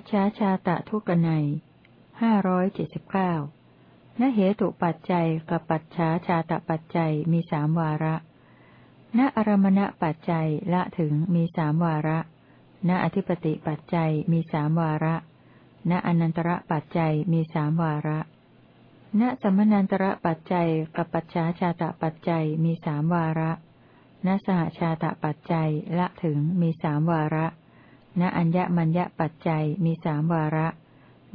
ปัจฉาชาตะทุกนัยห้าร้อยเจ็ดสิบเก้าณเหตุปัจจัยกับปัจฉาชาตะปัจจัยมีสามวาระ ณอารมณปัจจัยละถึงมีสามวาระ ณอธิปติปัจจัยมีสามวาระ ณอนันตระปัจจัยมีสามวาระ ณสมนันตระปัจจัยกับปัจฉาชาตะปัจจัยมีสามวาระ ณสหชาตะปัจจัยละถึงมีสามวาระ ณอัญญมัญญปัจจัยมีสามวาระ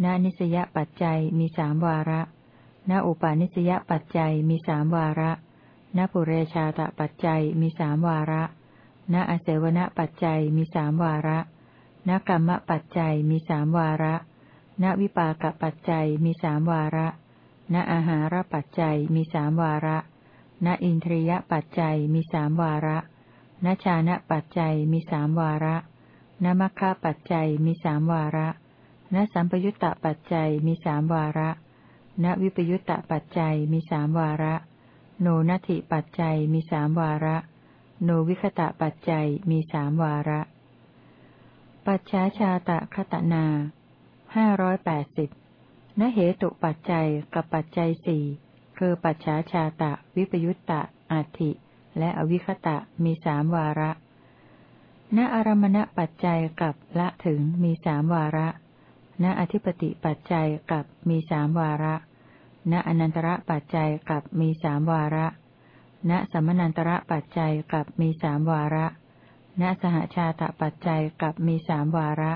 ณนิสยปัจจัยมีสามวาระ ณอุปาณิสยปัจจัยมีสามวาระ ณปุเรชาตปัจจัยมีสามวาระ ณอเสวนปัจจัยมีสามวาระ ณกรรมปัจจัยมีสามวาระ ณวิปากปัจจัยมีสามวาระ ณอาหารปัจจัยมีสามวาระ ณอินทรียปัจจัยมีสามวาระ ณชานะปัจจัยมีสามวาระ ณมัคคะปัจจัยมีสามวาระณสัมปยุตตะปัจจัยมีสามวาระณวิปยุตตะปัจจัยมีสามวาระ โนนัตถิปัจจัยมีสามวาระ โนวิคตะปัจจัยมีสามวาระ ปัจฉาชาตะคตนาห้าร้อยแปดสิบณเหตุปัจจัยกับปัจจัยสี่คือปัจฉาชาตะ วิปยุตตะอัติและอวิคตะมีสามวาระ ณอารมณปัจจัยกับละถึงมีสามวาระ ณอธิปติปัจจัยกับมีสามวาระ ณอนันตระปัจจัยกับมีสามวาระ ณสมนันตระปัจจัยกับมีสามวาระ ณสหชาตปัจจัยกับมีสามวาระ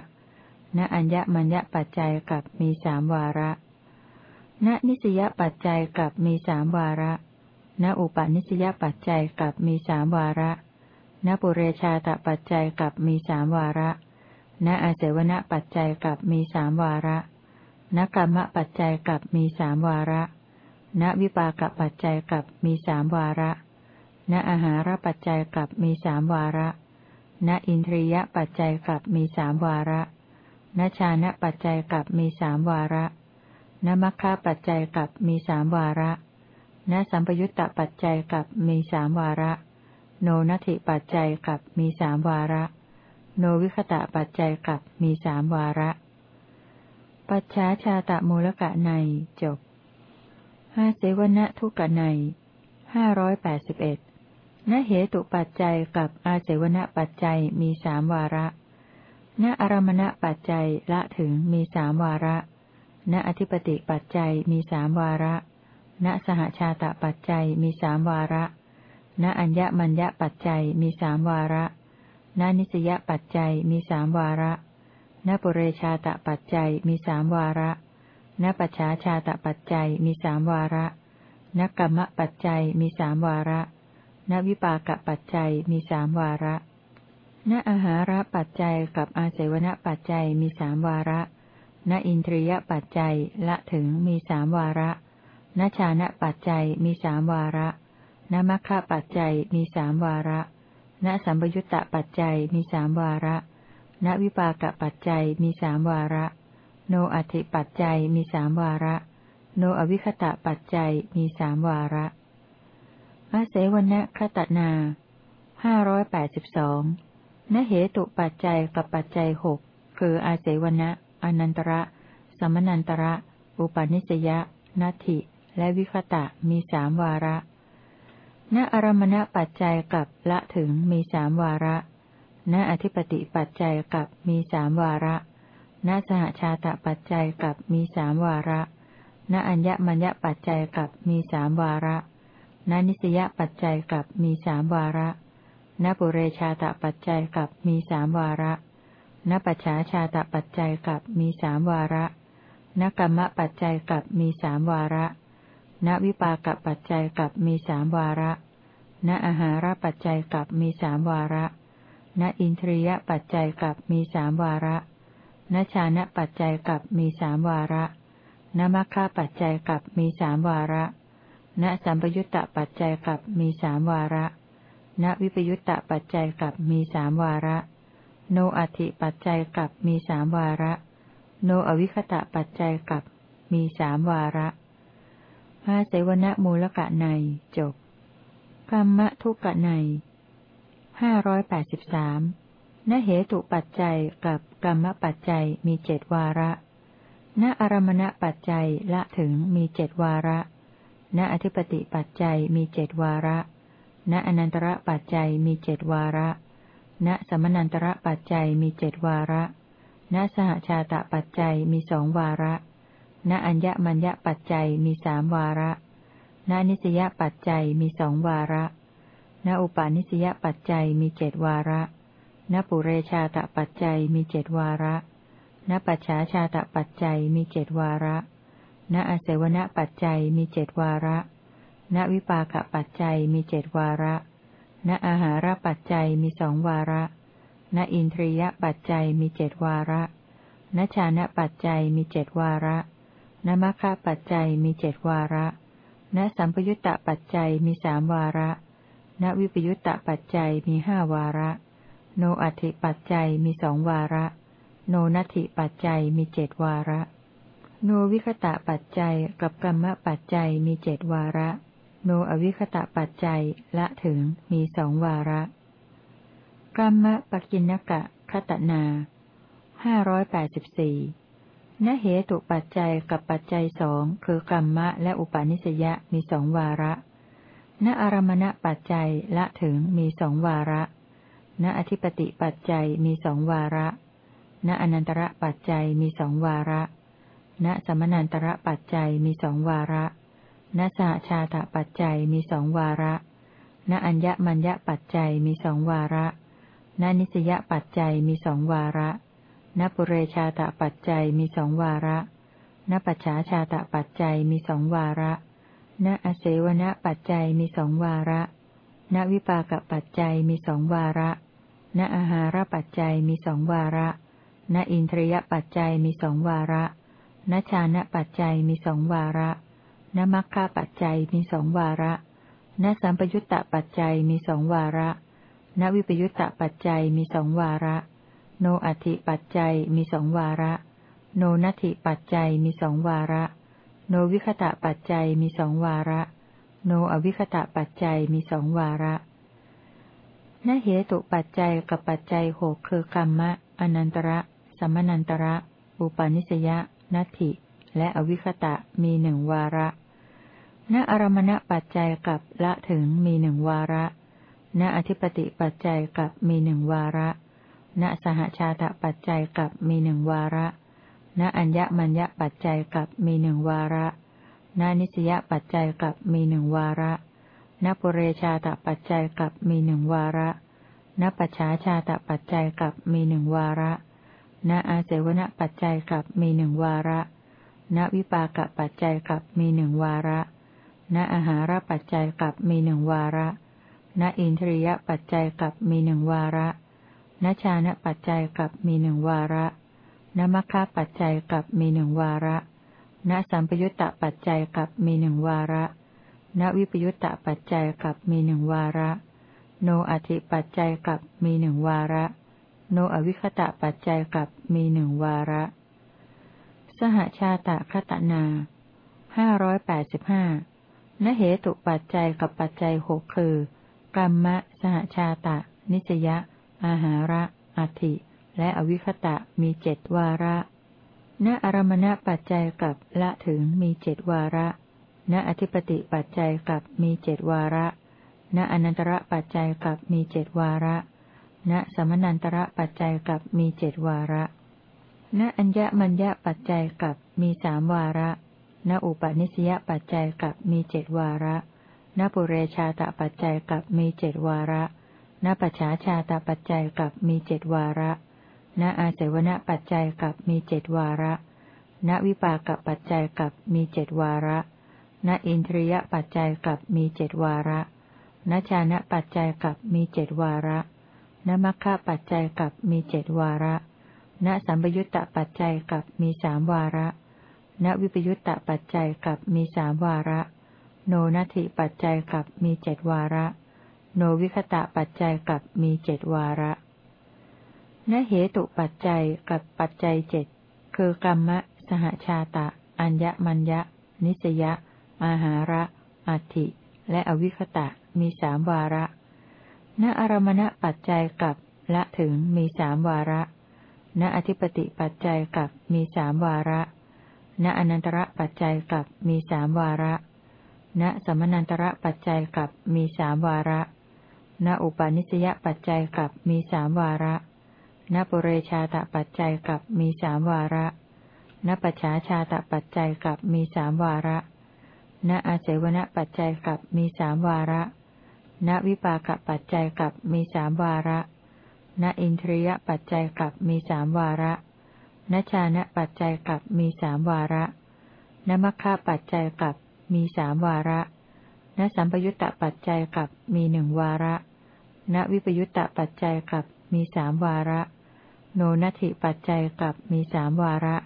ณอัญญมัญญปัจจัยกับมีสามวาระ ณนิสยปัจจัยกับมีสามวาระ ณอุปนิสยปัจจัยกับมีสามวาระ ณปุเรชาตปัจจัยกับมีสามวาระ ณอาเสวณปัจจัยกับมีสามวาระ ณกรรมปัจจัยกับมีสามวาระ ณวิปากปัจจัยกับมีสามวาระ ณอาหารปัจจัยกับมีสามวาระ ณอินทรียปัจจัยกับมีสามวาระ ณชานะปัจจัยกับมีสามวาระ ณมัคคะปัจจัยกับมีสามวาระ ณสัมปยุตตปัจจัยกับมีสามวาระ โนนัตถิปัจจัยกับมีสามวาระ โนวิคตะปัจจัยกับมีสามวาระ ปัจฉาชาตะมูลกะในจบห้าเสวนะทุกะในห้าร้อยแปดสิบเอ็ดณเหตุปัจจัยกับอาเสวณปัจจัยมีสามวาระ ณอารมณปัจจัยละถึงมีสามวาระ ณอธิปติปัจจัยมีสามวาระ ณสหชาตปัจจัยมีสามวาระ ณอัญญมัญญปัจจัยมีสามวาระณนิสยปัจจัยมีสามวาระณปุเรชาตปัจจัยมีสามวาระณปัจฉาชาตปัจจัยมีสามวาระณกรรมปัจจัยมีสามวาระณวิปากปัจจัยมีสามวาระณอาหารปัจจัยกับอาเสวนปัจจัยมีสามวาระณอินทรียปัจจัยละถึงมีสามวาระณชานะปัจจัยมีสามวาระ ณมัคคะปัจจัยมีสามวาระ ณสัมปยุตตะปัจจัยมีสามวาระ ณวิปากปัจจัยมีสามวาระ โนอัติปัจจัยมีสามวาระ โนอวิคตะปัจจัยมีสามวาระอาเสวนะคตนาห้าร้อยแปดสิบสองณเหตุปัจจัยกับปัจจัยหกคืออาเสวนะอนันตระ สมนันตระ อุปาณิสยนัตถิ และวิคตะมีสามวาระ ณอารมณปัจจัยกับละถึงมีสามวาระ ณอธิปติปัจจัยกับมีสามวาระ ณสหชาตปัจจัยกับมีสามวาระ ณอัญญมัญญปัจจัยกับมีสามวาระ ณนิสยปัจจัยกับมีสามวาระ ณปุเรชาตปัจจัยกับมีสามวาระ ณปัจฉาชาตปัจจัยกับมีสามวาระ ณกรรมปัจจัยกับมีสามวาระ ณวิปากปัจจัยกับมีสามวาระ ณอาหารปัจจัยกับมีสามวาระ ณอินทรียปัจจัยกับมีสามวาระ ณชานะปัจจัยกับมีสามวาระณมัคคะปัจจัยกับมีสามวาระ ณสัมปยุตตปัจจัยกับมีสามวาระ ณวิปยุตตปัจจัยกับมีสามวาระ โนอัติปัจจัยกับมีสามวาระ โนอวิคตะปัจจัยกับมีสามวาระพาเสวนมูลกะในจบ กรรมทุกกะในห้าร้อยแปดสิบสามณเหตุปัจจัยกับกรรมปัจจัยมีเจดวาระ ณอารมณปัจจัยละถึงมีเจดวาระ ณอธิปติปัจจัยมีเจดวาระ ณอนันตระปัจจัยมีเจดวาระ ณสมนันตระปัจจัยมีเจดวาระ ณสหชาตปัจจัยมีสองวาระ ณอัญญมัญญปัจจัยมีสามวาระ ณนิสยปัจจัยมีสองวาระ ณอุปาณิสยปัจจัยมีเจดวาระนปุเรชาตปัจจัยมีเจดวาระนปัจฉาชาตปัจจัยมีเจดวาระ ณอเสวนปัจจัยมีเจดวาระ ณวิปากปัจจัยมีเจดวาระ ณอาหารปัจจัยมีสองวาระ ณอินทรียปัจจัยมีเจดวาระณชานะปัจจัยมีเจดวาระณมัคคะปัจจัยมีเจดวาระ ณสัมปยุตตะปัจจัยมีสามวาระ ณวิปยุตตะปัจจัยมีห้าวาระ โนอัติปัจจัยมีสองวาระ โนนัตถิปัจจัยมีเจดวาระ โนวิคตะปัจจัยกับกรรมปัจจัยมีเจดวาระ โนอวิคตะปัจจัยละถึงมีสองวาระกรรมปกินกะคตนาห้าร้อยแปดสิบสี่ นเหตุปัจจัยกับปัจจัยสองคือกรรมะและอุปาณิสยะมีสองวาระณอารมณปัจจัยละถึงมีสองวาระณอธิปติปัจจัยมีสองวาระณอนันตระปัจจัยมีสองวาระ ณสมนันตระปัจจัยมีสองวาระ ณสหชาตปัจจัยมีสองวาระ ณอัญญมัญญปัจจัยมีสองวาระ ณนิสยปัจจัยมีสองวาระ ณปุเรชาตปัจจัยมีสองวาระณปัจฉาชาตปัจจัยมีสองวาระณอเสวนปัจจัยมีสองวาระณวิปากปัจจัยมีสองวาระณอาหารปัจจัยมีสองวาระณอินทรียปัจจัยมีสองวาระณชานะปัจจัยมีสองวาระณมัคคะปัจจัยมีสองวาระณสัมปยุตตปัจจัยมีสองวาระณวิปยุตตปัจจัยมีสองวาระ โนอัติปัจจัยมีสองวาระ โนนัติปัจจัยมีสองวาระ โนวิคตะปัจจัยมีสองวาระ โนอวิคตะปัจจัยมีสองวาระนเหตุปัจจัยกับปัจจัยหกคือกรรมะ อนันตระ สมนันตระ อุปาณิสยนัตถิ และอวิคตะมีหนึ่งวาระ ณอารมณปัจจัยกับละถึงมีหนึ่งวาระ ณอธิปติปัจจัยกับมีหนึ่งวาระ ณสหชาตปัจจัยกับมีหนึ่งวาระ ณอัญญมัญญปัจจัยกับมีหนึ่งวาระ ณนิสยปัจจัยกับมีหนึ่งวาระนปุเรชาตปัจจัยกับมีหนึ่งวาระนปัจฉาชาตปัจจัยกับมีหนึ่งวาระ ณอาเสวนปัจจัยกับมีหนึ่งวาระ ณวิปากปัจจัยกับมีหนึ่งวาระ ณอาหารปัจจัยกับมีหนึ่งวาระ ณอินทรียปัจจัยกับมีหนึ่งวาระ ณชานะปัจจัยกับมีหนึ่งวาระณมัคคะปัจจัยกับมีหนึ่งวาระณสัมปยุตตปัจจัยกับมีหนึ่งวาระณวิปยุตตะปัจจัยกับมีหนึ่งวาระ โนอัติปัจจัยกับมีหนึ่งวาระ โนอวิคตะปัจจัยกับมีหนึ่งวาระ สหชาตะคตนาห้าร้อยแปดสิบห้านเหตุปัจจัยกับปัจจัยหกคือกรรมะ สหชาตะ นิสยะ อาหาระอธิและอวิคตะมีเจ็ดวาระ ณอารมณปัจจัยกับละถึงมีเจ็ดวาระ ณอธิปติปัจจัยกับมีเจ็ดวาระ ณอนันตระปัจจัยกับมีเจ็ดวาระ ณสมนันตระปัจจัยกับมีเจ็ดวาระ ณอัญญมัญญปัจจัยกับมีสามวาระ ณอุปนิสยปัจจัยกับมีเจ็ดวาระ ณปุเรชาตปัจจัยกับมีเจ็ดวาระ ณปัจฉาชาตาปัจจัยกับมีเจดวาระ ณอาเสวนปัจจัยกับมีเจดวาระ ณวิปากปัจจัยกับมีเจดวาระ ณอินทรียปัจจัยกับมีเจดวาระ ณชานะปัจจัยกับมีเจดวาระ ณมัคคะปัจจัยกับมีเจดวาระ ณสัมปยุตตปัจจัยกับมีสามวาระ ณวิปยุตตปัจจัยกับมีสามวาระ โนนัตถิปัจจัยกับมีเจดวาระ โนวิคตะปัจจัยกับมีเจ็ดวาระณเหตุปัจจัยกับปัจจัยเจ็ดคือกรรมะ สหชาตะ อัญญมัญญนิสยะ อาหาระอัติและอวิคตะมีสามวาระ ณอารมณปัจจัยกับละถึงมีสามวาระ ณอธิปติปัจจัยกับมีสามวาระ ณอนันตระปัจจัยกับมีสามวาระ ณสมนันตระปัจจัยกับมีสามวาระ ณอุปาณิสยปัจจัยกับมีสามวาระณปุเรชาตปัจจัยกับมีสามวาระณปัจฉาชาตปัจจัยกับมีสามวาระณอาเสวนปัจจัยกับมีสามวาระณวิปากปัจจัยกับมีสามวาระณอินทรียปัจจัยกับมีสามวาระณชานะปัจจัยกับมีสามวาระณมัคคะปัจจัยกับมีสามวาระณสัมปยุตตปัจจัยกับมีหนึ่งวาระ ณวิปยุตตปัจจัยกับมีสามวาระ โนนัตถิปัจจัยกับมีสามวาระ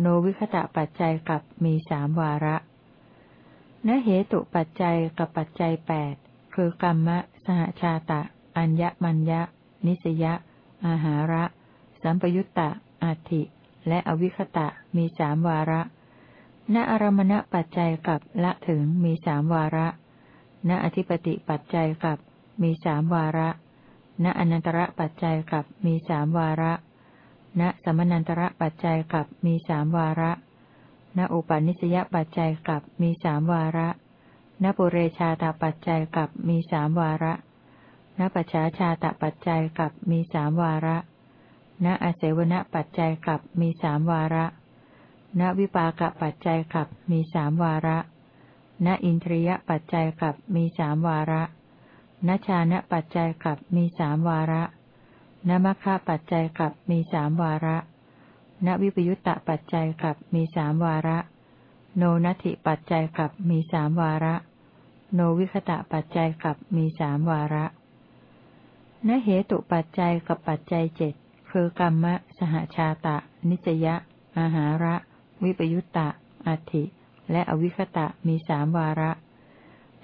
โนวิคตะปัจจัยกับมีสามวาระณเหตุปัจจัยกับปัจจัยแปดคือกรรมะ สหชาตะ อัญญมัญญะ นิสยะ อาหาระ สัมปยุตตะอัติ และอวิคตะมีสามวาระ ณอารมณปัจจัยกับละถึงมีสามวาระ ณอธิปติปัจจัยกับ มีสามวาระ ณอนันตระปัจจัยกับมีสามวาระ ณสมนันตระปัจจัยกับมีสามวาระ ณอุปาณิสยปัจจัยกับมีสามวาระนปุเรชาตปัจจัยกับมีสามวาระนปัจฉาชาตปัจจัยกับมีสามวาระ ณอาเสวนปัจจัยกับมีสามวาระ ณวิปากปัจจัยกับมีสามวาระ ณอินทรียปัจจัยกับมีสามวาระ ณชานะปัจจัยกับมีสามวาระณมัคคะปัจจัยกับมีสามวาระ ณวิปยุตตะปัจจัยกับมีสามวาระ โนนัตถิปัจจัยกับมีสามวาระ โนวิคตะปัจจัยกับมีสามวาระนเหตุปัจจัยกับปัจจัยเจ็ดคือกรรมะ สหชาตะ นิจยะ อาหาระ วิปยุตตะอัติและอวิคตะมีสามวาระ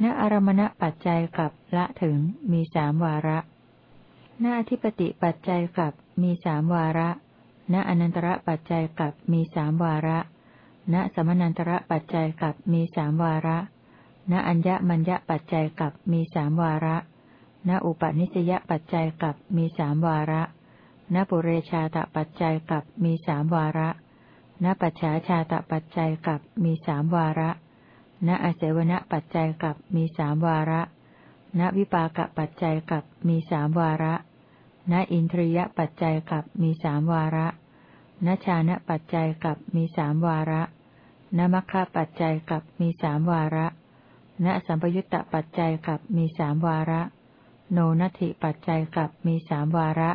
ณอารมณปัจจัยกับละถึงมีสามวาระ ณอธิปติปัจจัยกับมีสามวาระ ณอนันตระปัจจัยกับมีสามวาระ ณสมนันตระปัจจัยกับมีสามวาระ ณอัญญมัญญปัจจัยกับมีสามวาระ ณอุปนิสยปัจจัยกับมีสามวาระ ณปุเรชาตปัจจัยกับมีสามวาระ ณปัจฉาชาตปัจจัยกับมีสามวาระ ณอเสวนปัจจัยกับมีสามวาระ ณวิปากปัจจัยกับมีสามวาระ ณอินทรียปัจจัยกับมีสามวาระ ณชานะปัจจัยกับมีสามวาระ ณมัคคะปัจจัยกับมีสามวาระ ณสัมปยุตตปัจจัยกับมีสามวาระ โนนัตถิปัจจัยกับมีสามวาระ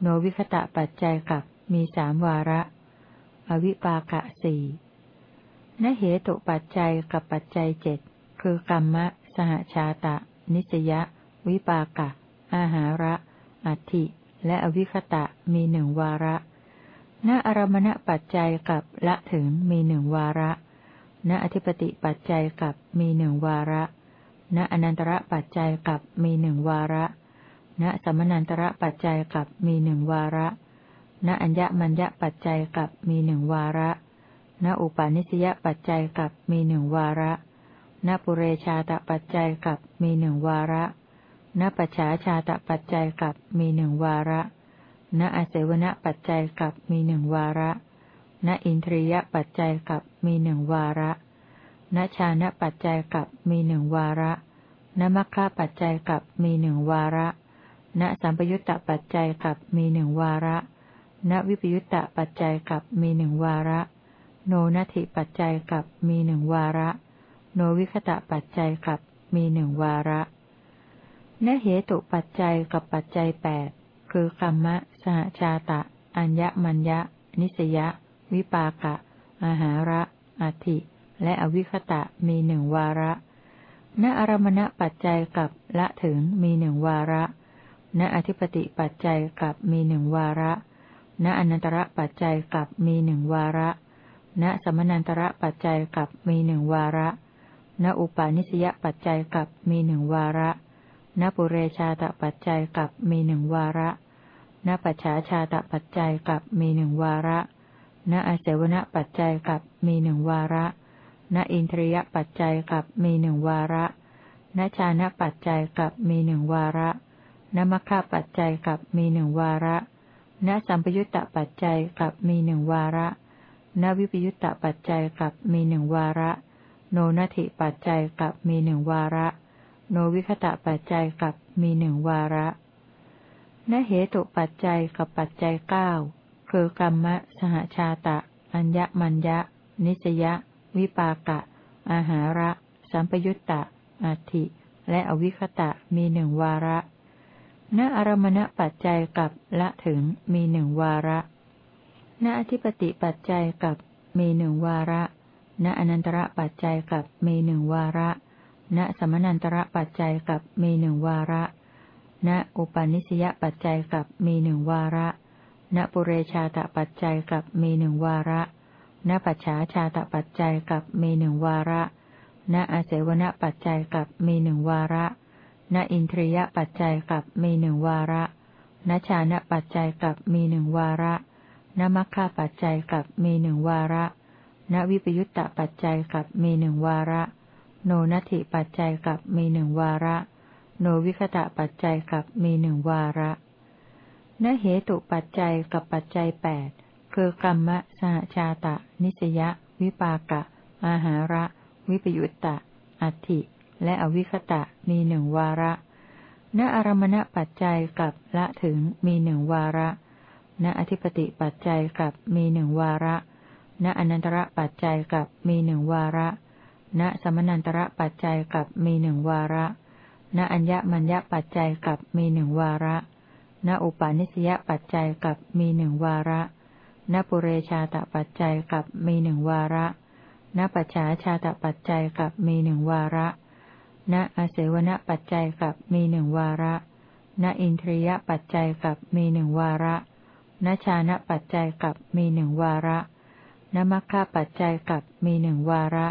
โนวิคตะปัจจัยกับมีสามวาระ อวิปากะสี่ นเหตุปัจจัยกับปัจจัยเจ็ดคือกรรมะ สหชาตะ นิสยะ วิปากะ อาหาระ อัติ และอวิคตะมีหนึ่งวาระณอารมณปัจจัยกับละถึงมีหนึ่งวาระณอธิปติปัจจัยกับมีหนึ่งวาระณอนันตระปัจจัยกับมีหนึ่งวาระณสมนันตระปัจจัยกับมีหนึ่งวาระณอัญญมัญญปัจจัยกับมีหนึ่งวาระ ณอุปาณิสยปัจจัยกับมีหนึ่งวาระ ณปุเรชาตปัจจัยกับมีหนึ่งวาระ ณปัจฉาชาตปัจจัยกับมีหนึ่งวาระ ณอาเสวนปัจจัยกับมีหนึ่งวาระ ณอินทรียปัจจัยกับมีหนึ่งวาระ ณชานะปัจจัยกับมีหนึ่งวาระ ณมัคคะปัจจัยกับมีหนึ่งวาระ ณสัมปยุตตปัจจัยกับมีหนึ่งวาระ ณวิปยุตตปัจจัยกับมีหนึ่งวาระ โนนัติปัจจัยกับมีหนึ่งวาระ โนวิคตะปัจจัยกับมีหนึ่งวาระณเหตุปัจจัยกับปัจจัยแปดคือกรรมะ สหชาตะ อัญญมัญญะ นิสยะ วิปากะ อาหาระอัติและอวิคตะมีหนึ่งวาระ ณอารมณปัจจัยกับละถึงมีหนึ่งวาระ ณอธิปติปัจจัยกับมีหนึ่งวาระ ณอนันตระปัจจัยกับมีหนึ่งวาระ ณสมนันตระปัจจัยกับมีหนึ่งวาระ ณอุปาณิสยปัจจัยกับมีหนึ่งวาระ ณปุเรชาตปัจจัยกับมีหนึ่งวาระ ณปัจฉาชาตปัจจัยกับมีหนึ่งวาระ ณอาเสวนปัจจัยกับมีหนึ่งวาระ ณอินทรียปัจจัยกับมีหนึ่งวาระณชานะปัจจัยกับมีหนึ่งวาระณมัคคปัจจัยกับมีหนึ่งวาระณสัมปยุตตปัจจัยกับมีหนึ่งวาระ ณวิปยุตตปัจจัยกับมีหนึ่งวาระ โนนัตถิปัจจัยกับมีหนึ่งวาระ โนวิคตะปัจจัยกับมีหนึ่งวาระณเหตุปัจจัยกับปัจจัยเก้าคือกรรมะ สหชาตะ อัญญมัญญะ นิสยะ วิปากะ อาหาระ สัมปยุตตะอัติและอวิคตะมีหนึ่งวาระ ณอารมณปัจจัยกับละถึงมีหนึ่งวาระ ณอธิปติปัจจัยกับมีหนึ่งวาระ ณอนันตระปัจจัยกับมีหนึ่งวาระ ณสมนันตระปัจจัยกับมีหนึ่งวาระ ณอุปาณิสยปัจจัยกับมีหนึ่งวาระ ณปุเรชาตปัจจัยกับมีหนึ่งวาระ ณปัจฉาชาตปัจจัยกับมีหนึ่งวาระ ณอาเสวนปัจจัยกับมีหนึ่งวาระ ณอินทรียปัจจัยกับมีหนึ่งวาระ ณชานะปัจจัยกับมีหนึ่งวาระ ณมัคคะปัจจัยกับมีหนึ่งวาระณวิปยุตตปัจจัยกับมีหนึ่งวาระ โนนัตถิปัจจัยกับมีหนึ่งวาระ โนวิคตะปัจจัยกับมีหนึ่งวาระณเหตุปัจจัยกับปัจจัยแปดคือกรรมะสหชาตะ นิสยะ วิปากะ อาหาระ วิปยุตตะ อัตถิ และอวิคตะมีหนึ่งวาระ ณอารมณปัจจัยกับละถึงมีหนึ่งวาระ ณอธิปติปัจจัยกับมีหนึ่งวาระ ณอนันตระปัจจัยกับมีหนึ่งวาระ ณสมนันตระปัจจัยกับมีหนึ่งวาระ ณอัญญมัญญปัจจัยกับมีหนึ่งวาระ ณอุปาณิสยปัจจัยกับมีหนึ่งวาระ ณปุเรชาตปัจจัยกับมีหนึ่งวาระณปัจฉาชาตปัจจัยกับมีหนึ่งวาระ ณอาเสวนปัจจัยกับมีหนึ่งวาระ ณอินทรียปัจจัยกับมีหนึ่งวาระ ณชานะปัจจัยกับมีหนึ่งวาระณมัคคะปัจจัยกับมีหนึ่งวาระ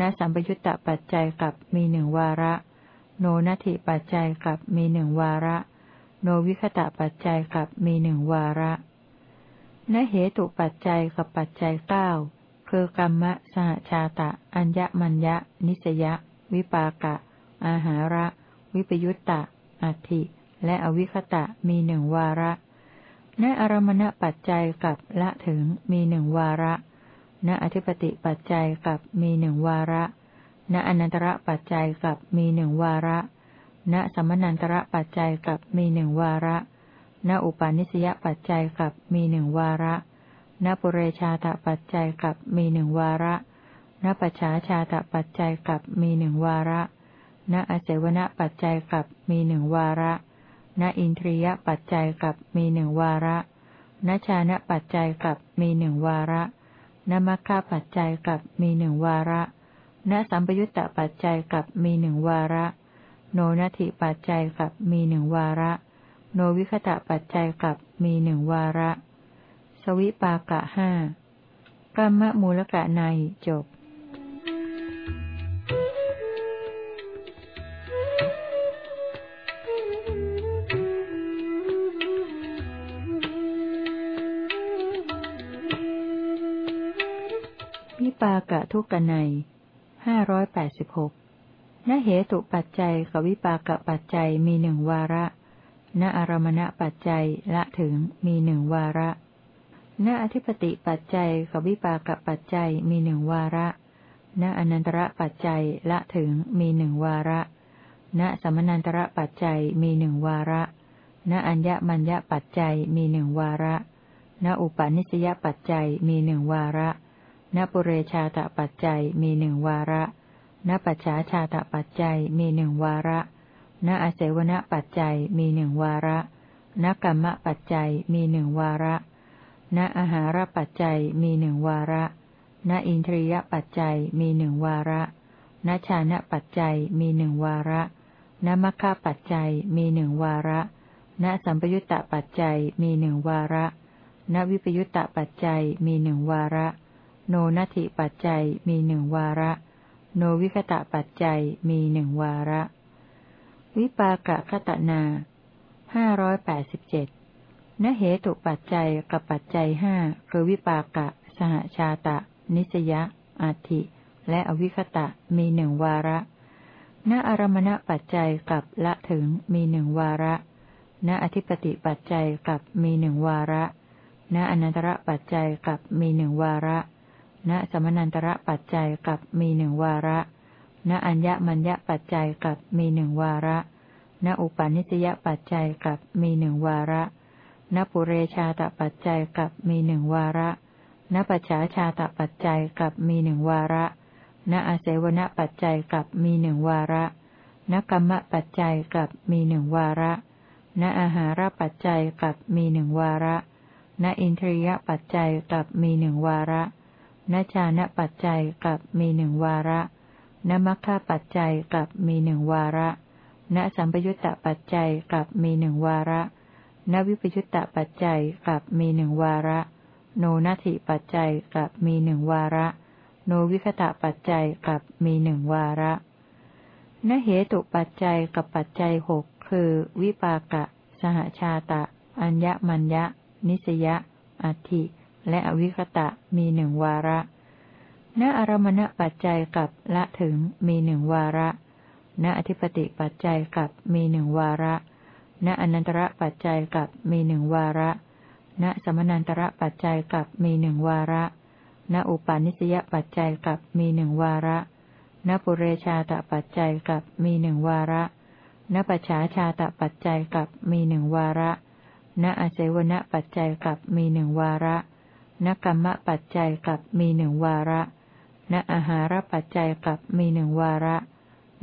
ณสัมปยุตตปัจจัยกับมีหนึ่งวาระ โนนัตถิปัจจัยกับมีหนึ่งวาระ โนวิคตะปัจจัยกับมีหนึ่งวาระณเหตุปัจจัยกับปัจจัยเก้าคือกรรมะสหชาตะ อัญญมัญญะ นิสยะ วิปากะ อาหาระ วิปยุตตะอัติและอวิคตะมีหนึ่งวาระ ณอารมณปัจจัยกับละถึงมีหนึ่งวาระณอธิปติปัจจัยกับมีหนึ่งวาระณอนันตระปัจจัยกับมีหนึ่งวาระณสมนันตระปัจจัยกับมีหนึ่งวาระณอุปาณิสยปัจจัยกับมีหนึ่งวาระณปุเรชาตปัจจัยกับมีหนึ่งวาระณปัจฉาชาตปัจจัยกับมีหนึ่งวาระณอาเสวนปัจจัยกับมีหนึ่งวาระ ณอินทรียปัจจัยกับมีหนึ่งวาระณชานะปัจจัยกับมีหนึ่งวาระณมัคคะปัจจัยกับมีหนึ่งวาระณสัมปยุตตปัจจัยกับมีหนึ่งวาระ โนนัตถิปัจจัยกับมีหนึ่งวาระ โนวิคตะปัจจัยกับมีหนึ่งวาระ สวิปากะห้ากรรมมูลกะในจบากะทุกนัยห้าร้อยแปดสิบหกณเหตุปัจจัยกับวิปากะปัจจัยมีหนึ่งวาระ ณอารมณปัจจัยละถึงมีหนึ่งวาระ ณอธิปติปัจจัยกับวิปากะปัจจัยมีหนึ่งวาระ ณอนันตระปัจจัยละถึงมีหนึ่งวาระ ณสมนันตระปัจจัยมีหนึ่งวาระ ณอัญญมัญญปัจจัยมีหนึ่งวาระ ณอุปาณิสยปัจจัยมีหนึ่งวาระ ณปุเรชาตปัจจัยมีหนึ่งวาระ ณปัจฉาชาตปัจจัยมีหนึ่งวาระ ณอาเสวนปัจจัยมีหนึ่งวาระณกรรมปัจจัยมีหนึ่งวาระ ณอาหารปัจจัยมีหนึ่งวาระ ณอินทรียปัจจัยมีหนึ่งวาระ ณชานะปัจจัยมีหนึ่งวาระ ณมัคคปัจจัยมีหนึ่งวาระ ณสัมปยุตตปัจจัยมีหนึ่งวาระ ณวิปยุตตปัจจัยมีหนึ่งวาระ โนนัตถิปัจจัยมีหนึ่งวาระ โนวิคตะปัจจัยมีหนึ่งวาระ วิปากะคตนาห้าร้อยแปดสิบเจ็ดนเหตุปัจจัยกับปัจจัยห้าคือวิปากะ สหชาตะ นิสยะอาทิและอวิคตะมีหนึ่งวาระณอารมณปัจจัยกับละถึงมีหนึ่งวาระ ณอธิปติปัจจัยกับมีหนึ่งวาระ ณอนันตระปัจจัยกับมีหนึ่งวาระ ณสมนันตระปัจจัยกับมีหนึ่งวาระ ณอัญญมัญญปัจจัยกับมีหนึ่งวาระ ณอุปาณิสยปัจจัยกับมีหนึ่งวาระ ณปุเรชาตปัจจัยกับมีหนึ่งวาระ ณปัจฉาชาตปัจจัยกับมีหนึ่งวาระ ณอาเสวนปัจจัยกับมีหนึ่งวาระ ณกรรมปัจจัยกับมีหนึ่งวาระ ณอาหารปัจจัยกับมีหนึ่งวาระ ณอินทรียปัจจัยกับมีหนึ่งวาระ ณชานะปัจจัยกับมีหนึ่งวาระณมัคคปัจจัยกับมีหนึ่งวาระณสัมปยุตตปัจจัยกับมีหนึ่งวาระณวิปยุตตปัจจัยกับมีหนึ่งวาระ โนนัตถิปัจจัยกับมีหนึ่งวาระ โนวิคตะปัจจัยกับมีหนึ่งวาระนเหตุปัจจัยกับปัจจัยหกคือ วิปากะ สหชาตะ อัญญมัญญะ นิสยะ อัติ และอวิคตะมีหนึ่งวาระณอารมณปัจจัยกับละถึงมีหนึ่งวาระณอธิปติปัจจัยกับมีหนึ่งวาระณอนันตระปัจจัยกับมีหนึ่งวาระณสมนันตระปัจจัยกับมีหนึ่งวาระณอุปาณิสยปัจจัยกับมีหนึ่งวาระนปุเรชาตปัจจัยกับมีหนึ่งวาระนปัจฉาชาตปัจจัยกับมีหนึ่งวาระณอาเสวณปัจจัยกับมีหนึ่งวาระ นกรรมปัจจัยกับมีหนึ่งวาระ ณอาหารปัจจัยกับมีหนึ่งวาระ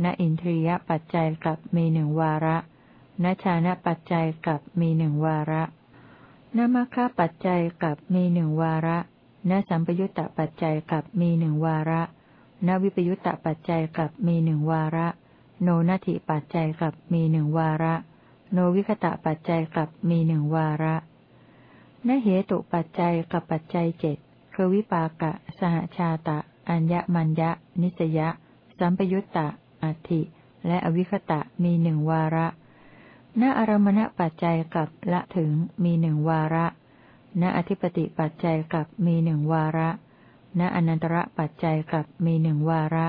ณอินทรียปัจจัยกับมีหนึ่งวาระ ณชานะปัจจัยกับมีหนึ่งวาระนมัคคะปัจจัยกับมีหนึ่งวาระ ณสัมปยุตตปัจจัยกับมีหนึ่งวาระนวิปยุตตปัจจัยกับมีหนึ่งวาระ โนนัตถิปัจจัยกับมีหนึ่งวาระ โนวิคตะปัจจัยกับมีหนึ่งวาระ นเหตุปัจจัยกับปัจจัยเจ็ดคือวิปากะ สหชาตะ อัญญมัญญะ นิสยะ สัมปยุตตะ อัติและอวิคตะมีหนึ่งวาระ ณอารมณปัจจัยกับละถึงมีหนึ่งวาระ ณอธิปติปัจจัยกับมีหนึ่งวาระ ณอนันตระปัจจัยกับมีหนึ่งวาระ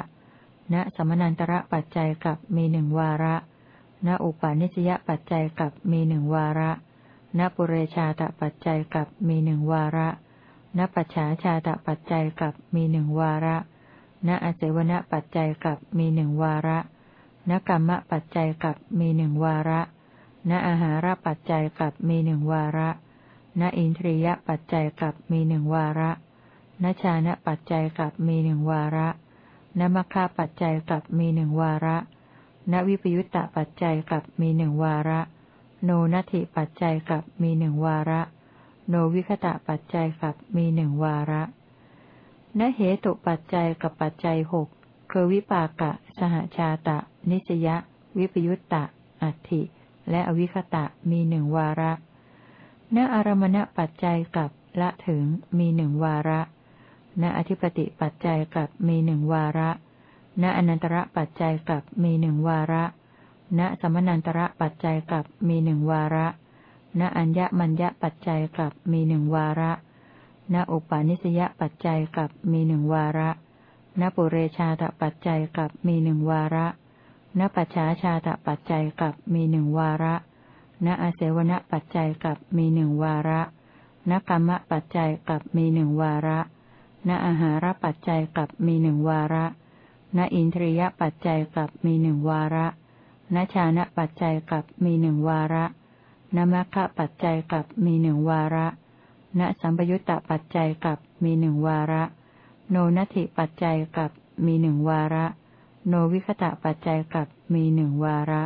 ณสมนันตระปัจจัยกับมีหนึ่งวาระ ณอุปาณิสยปัจจัยกับมีหนึ่งวาระ ณปุเรชาตปัจจัยกับมีหนึ่งวาระณปัจฉาชาตปัจจัยกับมีหนึ่งวาระณอเสวนปัจจัยกับมีหนึ่งวาระณกรรมปัจจัยกับมีหนึ่งวาระณอาหารปัจจัยกับมีหนึ่งวาระณอินทรียปัจจัยกับมีหนึ่งวาระนชานะปัจจัยกับมีหนึ่งวาระนมัคคะปัจจัยกับมีหนึ่งวาระนวิปยุตตปัจจัยกับมีหนึ่งวาระ โนนัตถิปัจจัยกับมีหนึ่งวาระ โนวิคตะปัจจัยกับมีหนึ่งวาระนเหตุปัจจัยกับปัจจัยหกคือวิปากะ สหชาตะ นิสยะ วิปยุตตะ อัตถิ และอวิคตะมีหนึ่งวาระณอารมณปัจจัยกับละถึงมีหนึ่งวาระณอธิปติปัจจัยกับมีหนึ่งวาระณอนันตระปัจจัยกับมีหนึ่งวาระ ณสมนันตระปัจจัยกับมีหนึ่งวาระณอัญญมัญญปัจจัยกับมีหนึ่งวาระณอุปาณิสยปัจจัยกับมีหนึ่งวาระณปุเรชาตปัจจัยกับมีหนึ่งวาระณปัจฉาชาตปัจจัยกับมีหนึ่งวาระณอาเสวนปัจจัยกับมีหนึ่งวาระณกรรมปัจจัยกับมีหนึ่งวาระณอาหารปัจจัยกับมีหนึ่งวาระณอินทรียปัจจัยกับมีหนึ่งวาระ ณชานะปัจจัยกับมีหนึ่งวาระณมัคคะปัจจัยกับมีหนึ่งวาระณสัมปยุตตปัจจัยกับมีหนึ่งวาระ โนนัตถิปัจจัยกับมีหนึ่งวาระ โนวิคตะปัจจัยกับมีหนึ่งวาระ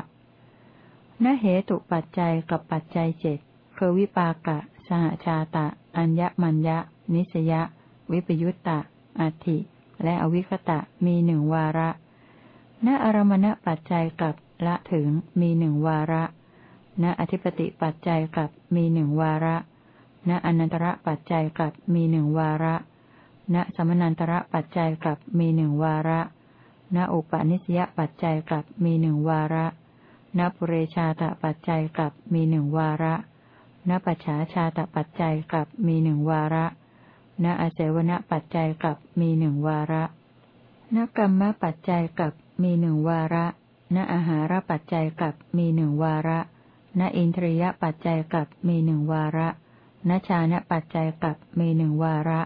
ณเหตุปัจจัยกับปัจจัยเจ็ดคือวิปากะ สหชาตะ อัญญมัญญะ นิสยะ วิปยุตตะอัติและอวิคตะมีหนึ่งวาระ ณอารมณปัจจัยกับ ละถึงมีหนึ่งวาระ ณอธิปติปัจจัยกับมีหนึ่งวาระ ณอนันตระปัจจัยกับมีหนึ่งวาระ ณสมนันตระปัจจัยกับมีหนึ่งวาระ ณอุปนิสยปัจจัยกับมีหนึ่งวาระ ณปุเรชาตปัจจัยกับมีหนึ่งวาระณปัจฉาชาตปัจจัยกับมีหนึ่งวาระ ณอาเสวนปัจจัยกับมีหนึ่งวาระ ณกรรมปัจจัยกับมีหนึ่งวาระ ณอาหารปัจจัยกับมีหนึ่งวาระ ณอินทรียปัจจัยกับมีหนึ่งวาระ ณชานะปัจจัยกับมีหนึ่งวาระ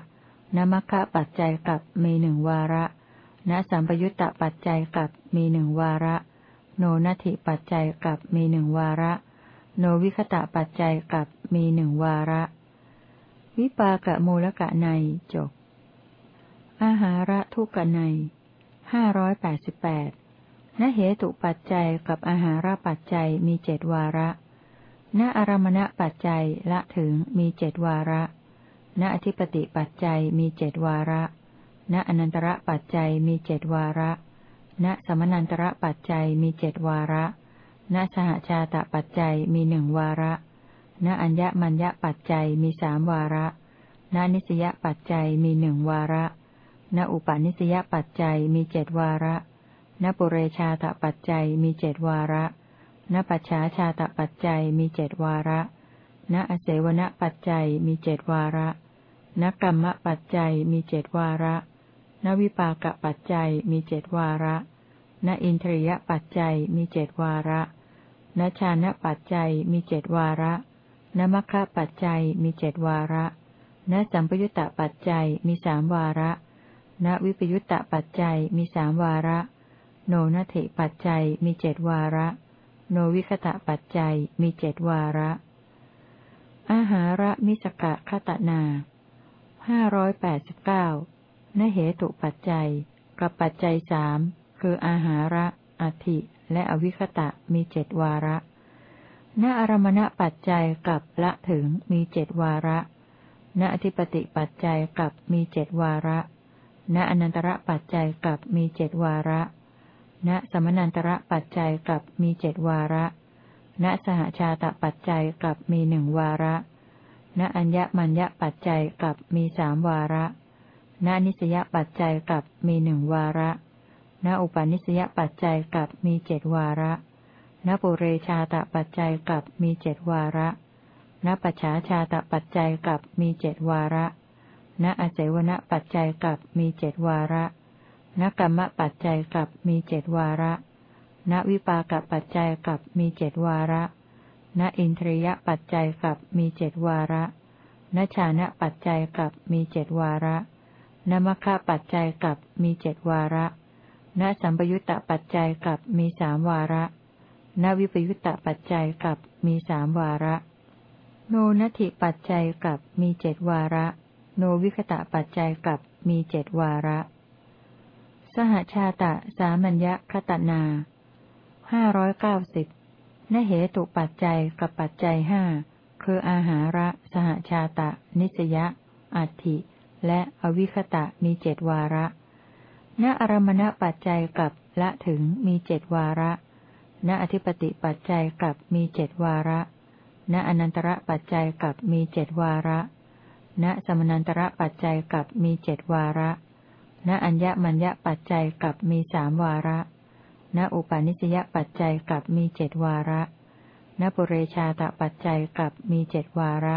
ณมัคคะปัจจัยกับมีหนึ่งวาระ ณสัมปยุตตปัจจัยกับมีหนึ่งวาระ โนนัตถิปัจจัยกับมีหนึ่งวาระ โนวิคตะปัจจัยกับมีหนึ่งวาระ วิปากะมูลกะในจบอาหาระทุกะในห้าร้อยแปดสิบแปด ณเหตุปัจจัยกับอาหาระปัจจัยมีเจดวาระ ณอารมณปัจจัยละถึงมีเจดวาระ ณอธิปติปัจจัยมีเจดวาระ ณอนันตระปัจจัยมีเจดวาระ ณสมนันตระปัจจัยมีเจดวาระ ณสหชาตปัจจัยมีหนึ่งวาระ ณอัญญมัญญปัจจัยมีสามวาระ ณนิสยปัจจัยมีหนึ่งวาระ ณอุปาณิสยปัจจัยมีเจดวาระ นปุเรชาตปัจจัยมีเจดวาระ นปัจฉาชาตปัจจัยมีเจดวาระณอเสวนปัจจัยมีเจดวาระ นกรรมปัจจัยมีเจดวาระ นวิปากปัจจัยมีเจดวาระณอินทรียปัจจัยมีเจดวาระณชานะปัจจัยมีเจดวาระ นมัคคะปัจจัยมีเจดวาระณสัมปยุตตปัจจัยมีสามวาระณวิปยุตตปัจจัยมีสามวาระ โนนัตถิปัจจัยมีเจดวาระ โนวิคตะปัจจัยมีเจดวาระ อาหาระมิสกะคตนาห้าร้อยแปดสิบเก้านเหตุปัจจัย กับปัจจัยสามคืออาหาระอธิและอวิคตะมีเจดวาระณอารมณปัจจัยกับละถึงมีเจดวาระ ณอธิปติปัจจัยกับมีเจดวาระ ณอนันตระปัจจัยกับมีเจดวาระ ณสมนันตระปัจจัยกับมีเจ็ดวาระ ณสหชาตปัจจัยกับมีหนึ่งวาระ ณอัญญมัญญปัจจัยกับมีสามวาระ ณนิสยปัจจัยกับมีหนึ่งวาระ ณอุปนิสยปัจจัยกับมีเจ็ดวาระ ณปุเรชาตปัจจัยกับมีเจ็ดวาระ ณปัจฉาชาตปัจจัยกับมีเจ็ดวาระ ณอเสวนปัจจัยกับมีเจ็ดวาระ นกรรมปัจจัยกับมีเจดวาระ ณวิปากปัจจัยกับมีเจดวาระ ณอินทรียปัจจัยกับมีเจดวาระ ณชานะปัจจัยกับมีเจดวาระ ณมัคคะปัจจัยกับมีเจดวาระ ณสัมปยุตตปัจจัยกับมีสามวาระ ณวิปยุตตปัจจัยกับมีสามวาระ โนนัตถิปัจจัยกับมีเจดวาระ โนวิคตะปัจจัยกับมีเจดวาระ สหชาตะสามัญญคตนาห้าร้อยเก้าสิบนเหตุปัจจัยกับปัจจัยห้าคืออาหาระ สหชาตะ นิสยะ อัตถิ และอวิคตะมีเจดวาระณอารมณปัจจัยกับละถึงมีเจดวาระณอธิปติปัจจัยกับมีเจดวาระณอนันตระปัจจัยกับมีเจดวาระณสมนันตระปัจจัยกับมีเจดวาระ ณอัญญมัญญปัจจัยกับมีสามวาระ ณอุปาณิสยปัจจัยกับมีเจ็ดวาระ ณปุเรชาตปัจจัยกับมีเจ็ดวาระ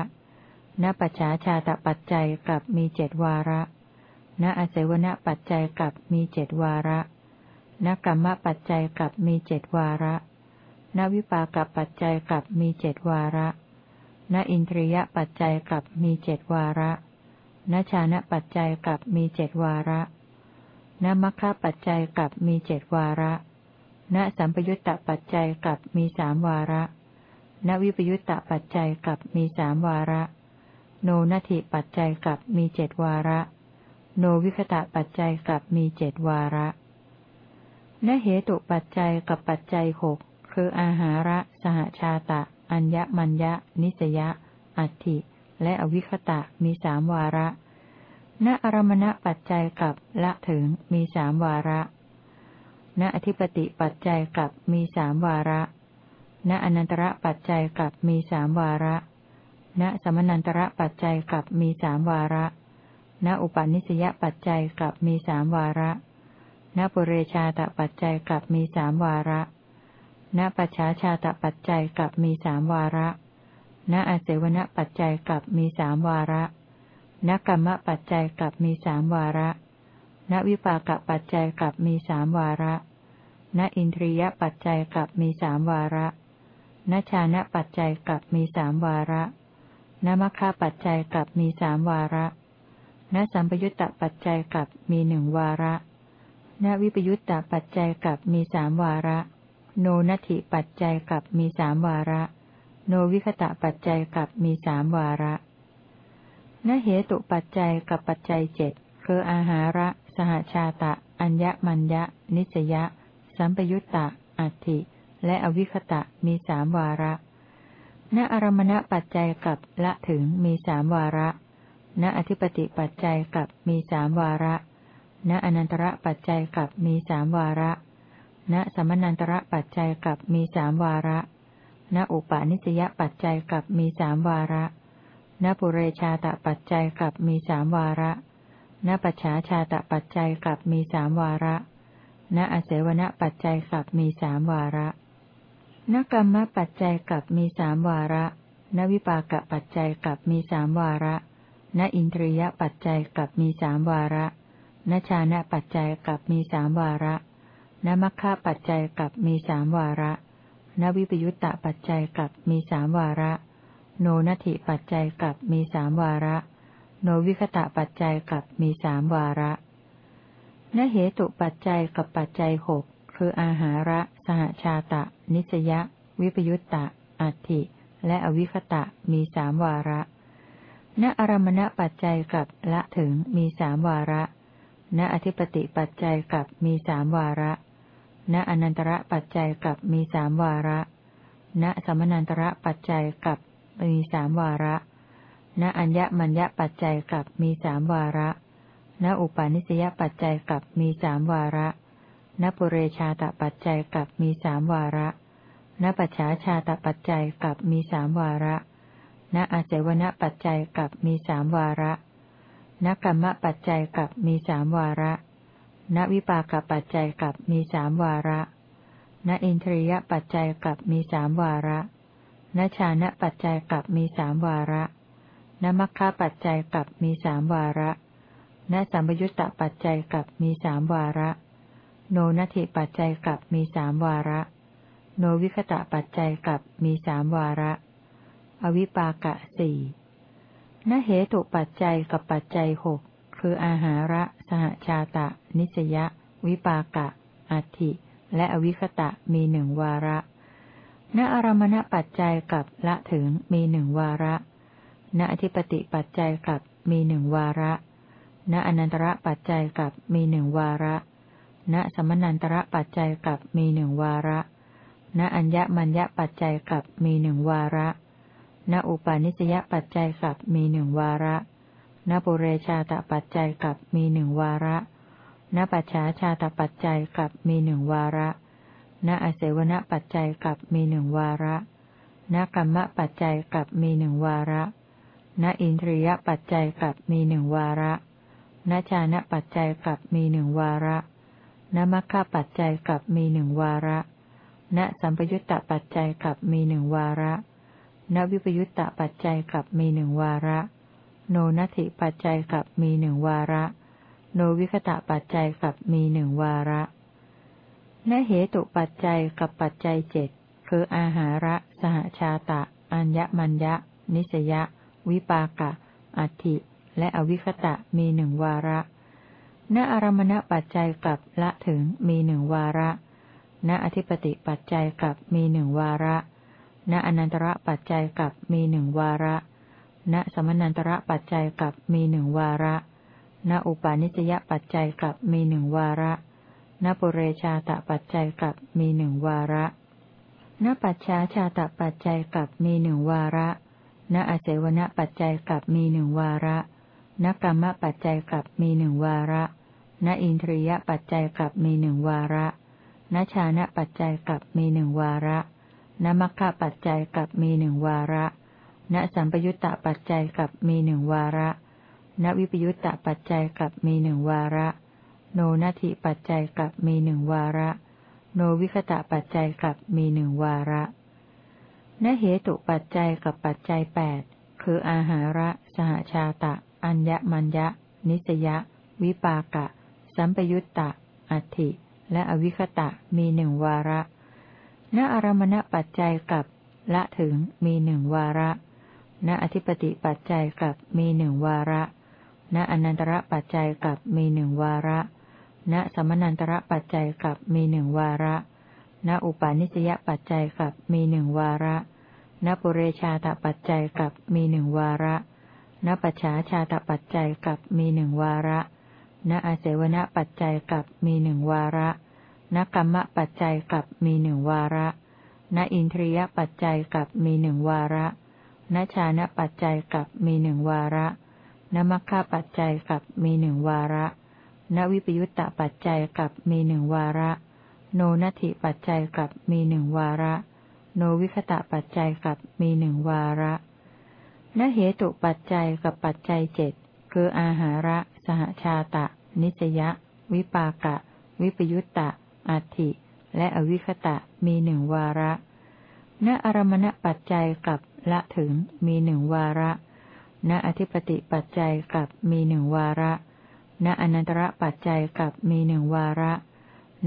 ณปัจฉาชาตปัจจัยกับมีเจ็ดวาระ ณอเสวนปัจจัยกับมีเจ็ดวาระ ณกรรมปัจจัยกับมีเจ็ดวาระ ณวิปากปัจจัยกับมีเจ็ดวาระ ณอินทรียปัจจัยกับมีเจ็ดวาระ ณชานะปัจจัยกับมีเจ็ดวาระ ณมัคคะปัจจัยกับมีเจ็ดวาระ ณสัมปยุตตปัจจัยกับมีสามวาระ ณวิปยุตตปัจจัยกับมีสามวาระ โนนัติปัจจัยกับมีเจ็ดวาระ โนวิคตะปัจจัยกับมีเจ็ดวาระณเหตุปัจจัยกับปัจจัยหกคืออาหาระ สหชาตะ อัญญมัญญนิสยะ อัตถิ และอวิคตะมีสามวาระ ณอารมณปัจจัยกับละถึงมีสามวาระ ณอธิปติปัจจัยกับมีสามวาระ ณอนันตระปัจจัยกับมีสามวาระ ณสมนันตระปัจจัยกับมีสามวาระ ณอุปาณิสยปัจจัยกับมีสามวาระ ณปุเรชาตปัจจัยกับมีสามวาระ ณปัจฉาชาตปัจจัยกับมีสามวาระ ณอาเสวนปัจจัยกับมีสามวาระ นกรรมปัจจัยกับมีสามวาระ ณวิปากปัจจัยกับมีสามวาระ ณอินทรียปัจจัยกับมีสามวาระ ณชานะปัจจัยกับมีสามวาระณมัคคาปัจจัยกับมีสามวาระ ณสัมปยุตตปัจจัยกับมีหนึ่งวาระ ณวิปยุตตปัจจัยกับมีสามวาระ โนนัตถิปัจจัยกับมีสามวาระ โนวิคตะปัจจัยกับมีสามวาระ ณเหตุปัจจัยกับปัจจัยเจ็ดคืออาหาระ สหชาตะ อัญญมัญญะ นิสยะ สัมปยุตตะ อัตถิ และอวิคตะมีสามวาระ ณอารมณปัจจัยกับละถึงมีสามวาระ ณอธิปติปัจจัยกับมีสามวาระ ณอนันตระปัจจัยกับมีสามวาระ ณสมนันตระปัจจัยกับมีสามวาระ ณอุปาณิสยปัจจัยกับมีสามวาระ ณปุเรชาตปัจจัยกลับมีสามวาระณปัจฉาชาตปัจจัยกลับมีสามวาระณอเสวนปัจจัยกลับมีสามวาระนกรรมปัจจัยกลับมีสามวาระ นวิปากปัจจัยกลับมีสามวาระ นอินทรียปัจจัยกลับมีสามวาระ นชานะปัจจัยกลับมีสามวาระ นมัคคะปัจจัยกลับมีสามวาระ นวิปยุตตปัจจัยกลับมีสามวาระ โนนัตถิปัจจัยกับมีสามวาระ โนวิคตะปัจจัยกับมีสามวาระนเหตุปัจจัยกับปัจจัยหกคืออาหาระ สหชาตะ นิสยะ วิปยุตตะ อัตถิ และอวิคตะมีสามวาระ ณอารมณปัจจัยกับละถึงมีสามวาระ ณอธิปติปัจจัยกับมีสามวาระ ณอนันตระปัจจัยกับมีสามวาระ ณสมนันตระปัจจัยกับ มีสามวาระ ณอัญญมัญญปัจจัยกับมีสามวาระ ณอุปาณิสยปัจจัยกับมีสามวาระนปุเรชาตปัจจัยกับมีสามวาระนปัจฉาชาตปัจจัยกับมีสามวาระ ณอาเสวนปัจจัยกับมีสามวาระนกรรมปัจจัยกับมีสามวาระณวิปากปัจจัยกับมีสามวาระ ณอินทรียปัจจัยกับมีสามวาระ ณชานะปัจจัยกับมีสามวาระณมัคคะปัจจัยกับมีสามวาระณสัมยุญตปัจจัยกับมีสามวาระ โนนัตถิปัจจัยกับมีสามวาระ โนวิคตะปัจจัยกับมีสามวาระ อวิปากะสี่นเหตุปัจจัยกับปัจจัยหกคืออาหาระ สหชาตะ นิสยะ วิปากะ อัติและอวิคตะมีหนึ่งวาระ ณอารมณปัจจัยกับละถึงมีหนึ่งวาระ ณอธิปติปัจจัยกับมีหนึ่งวาระ ณอนันตระปัจจัยกับมีหนึ่งวาระ ณสมนันตระปัจจัยกับมีหนึ่งวาระ ณอัญญมัญญปัจจัยกับมีหนึ่งวาระ ณอุปาณิสยปัจจัยกับมีหนึ่งวาระ ณปุเรชาตปัจจัยกับมีหนึ่งวาระ ณปัจฉาชาตปัจจัยกับมีหนึ่งวาระ ณอเสวนปัจจัยกับมีหนึ่งวาระ ณกรรมปัจจัยกับมีหนึ่งวาระ ณอินทรียปัจจัยกับมีหนึ่งวาระ ณชานะปัจจัยกับมีหนึ่งวาระ ณมัคคะปัจจัยกับมีหนึ่งวาระ ณสัมปยุตตปัจจัยกับมีหนึ่งวาระ ณวิปยุตตปัจจัยกับมีหนึ่งวาระ โนนัตถิปัจจัยกับมีหนึ่งวาระ โนวิคตะปัจจัยกับมีหนึ่งวาระ ณเหตุปัจจัยกับปัจจัยเจ็ดคืออาหาระ สหชาตะ อัญญมัญญะ นิสยะ วิปากะ อัติและอวิคตะมีหนึ่งวาระ ณอารมณปัจจัยกับละถึงมีหนึ่งวาระ ณอธิปติปัจจัยกับมีหนึ่งวาระ ณอนันตระปัจจัยกับมีหนึ่งวาระ ณสมนันตระปัจจัยกับมีหนึ่งวาระ ณอุปาณิสยปัจจัยกับมีหนึ่งวาระ ณปุเรชาตปัจจัยกับมีหนึ่งวาระณปัจฉาชาตปัจจัยกับมีหนึ่งวาระณอเสวนปัจจัยกับมีหนึ่งวาระนกรรมปัจจัยกับมีหนึ่งวาระณอินทรียปัจจัยกับมีหนึ่งวาระณชานะปัจจัยกับมีหนึ่งวาระณมัคคะปัจจัยกับมีหนึ่งวาระณสัมปยุตตปัจจัยกับมีหนึ่งวาระณวิปยุตตปัจจัยกับมีหนึ่งวาระ โนนัติปัจจัยกับมีหนึ่งวาระ โนวิคตะปัจจัยกับมีหนึ่งวาระณเหตุปัจจัยกับปัจจัยแปดคืออาหาระ สหชาตะ อัญญมัญญะ นิสยะ วิปากะ สัมปยุตตะ อัติ และอวิคตะมีหนึ่งวาระณอารมณปัจจัยกับละถึงมีหนึ่งวาระณอธิปติปัจจัยกับมีหนึ่งวาระณอนันตระปัจจัยกับมีหนึ่งวาระ ณสมนันตระปัจจัยกับมีหนึ่งวาระ ณอุปาณิสยปัจจัยกับมีหนึ่งวาระ ณปุเรชาตปัจจัยกับมีหนึ่งวาระ ณปัจฉาชาตปัจจัยกับมีหนึ่งวาระ ณอาเสวนปัจจัยกับมีหนึ่งวาระ ณกรรมปัจจัยกับมีหนึ่งวาระ ณอินทรียปัจจัยกับมีหนึ่งวาระ ณชานะปัจจัยกับมีหนึ่งวาระ ณมัคคะปัจจัยกับมีหนึ่งวาระ ณวิปยุตตปัจจัยกับมีหนึ่งวาระ โนนัตถิปัจจัยกับมีหนึ่งวาระ โนวิคตะปัจจัยกับมีหนึ่งวาระณเหตุปัจจัยกับปัจจัยเจ็ดคืออาหาระ สหชาตะ นิสยะ วิปากะ วิปยุตตะอัติ และอวิคตะมีหนึ่งวาระณอารมณปัจจัยกับละถึงมีหนึ่งวาระณอธิปติปัจจัยกับมีหนึ่งวาระ ณอนันตระปัจจัยกับมีหนึ่งวาระ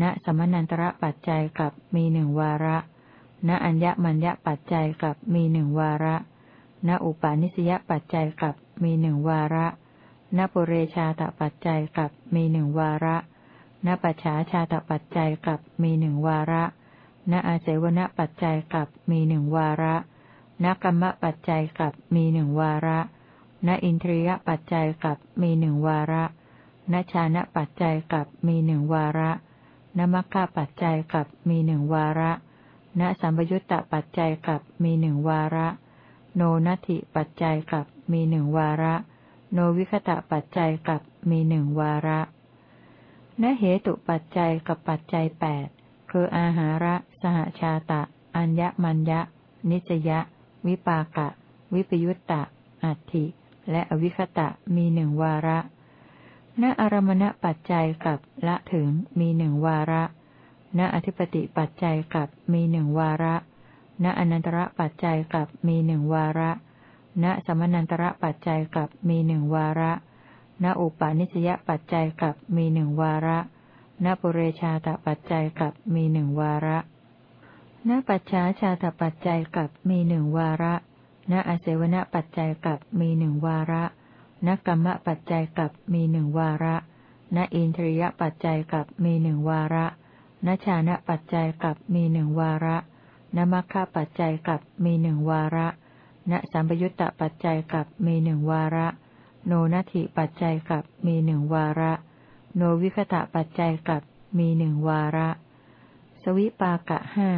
ณสมนันตระปัจจัยกับมีหนึ่งวาระ ณอัญญมัญญปัจจัยกับมีหนึ่งวาระ ณอุปาณิสยปัจจัยกับมีหนึ่งวาระ ณปุเรชาตปัจจัยกับมีหนึ่งวาระ ณปัจฉาชาตปัจจัยกับมีหนึ่งวาระ ณอาเสวนปัจจัยกับมีหนึ่งวาระณกรรมปัจจัยกับมีหนึ่งวาระ ณอินทรียปัจจัยกับมีหนึ่งวาระ ณชานะปัจจัยกับมีหนึ่งวาระณมัคคะปัจจัยกับมีหนึ่งวาระณสัมปยุตตปัจจัยกับมีหนึ่งวาระ โนนัตถิปัจจัยกับมีหนึ่งวาระ โนวิคตะปัจจัยกับมีหนึ่งวาระณเหตุปัจจัยกับปัจจัยแปดคืออาหาระ สหชาตะ อัญญมัญญะ นิจยะ วิปากะ วิปยุตตะ อัตถิ และอวิคตะมีหนึ่งวาระ ณอารมณปัจจัยกับละถึงมีหนึ่งวาระ ณอธิปติปัจจัยกับมีหนึ่งวาระ ณอนันตระปัจจัยกับมีหนึ่งวาระ ณสมนันตระปัจจัยกับมีหนึ่งวาระ ณอุปาณิสยปัจจัยกับมีหนึ่งวาระ ณปุเรชาตปัจจัยกับมีหนึ่งวาระ ณปัจฉาชาตปัจจัยกับมีหนึ่งวาระ ณอาเสวนปัจจัยกับมีหนึ่งวาระ ณกรรมปัจจัยกับมีหนึ่งวาระ ณอินทรียปัจจัยกับมีหนึ่งวาระณชานะปัจจัยกับมีหนึ่งวาระณมัคคะปัจจัยกับมีหนึ่งวาระณสัมปยุตตปัจจัยกับมีหนึ่งวาระ โนนัตถิปัจจัยกับมีหนึ่งวาระ โนวิคตะปัจจัยกับมีหนึ่งวาระ สวิปากะห้า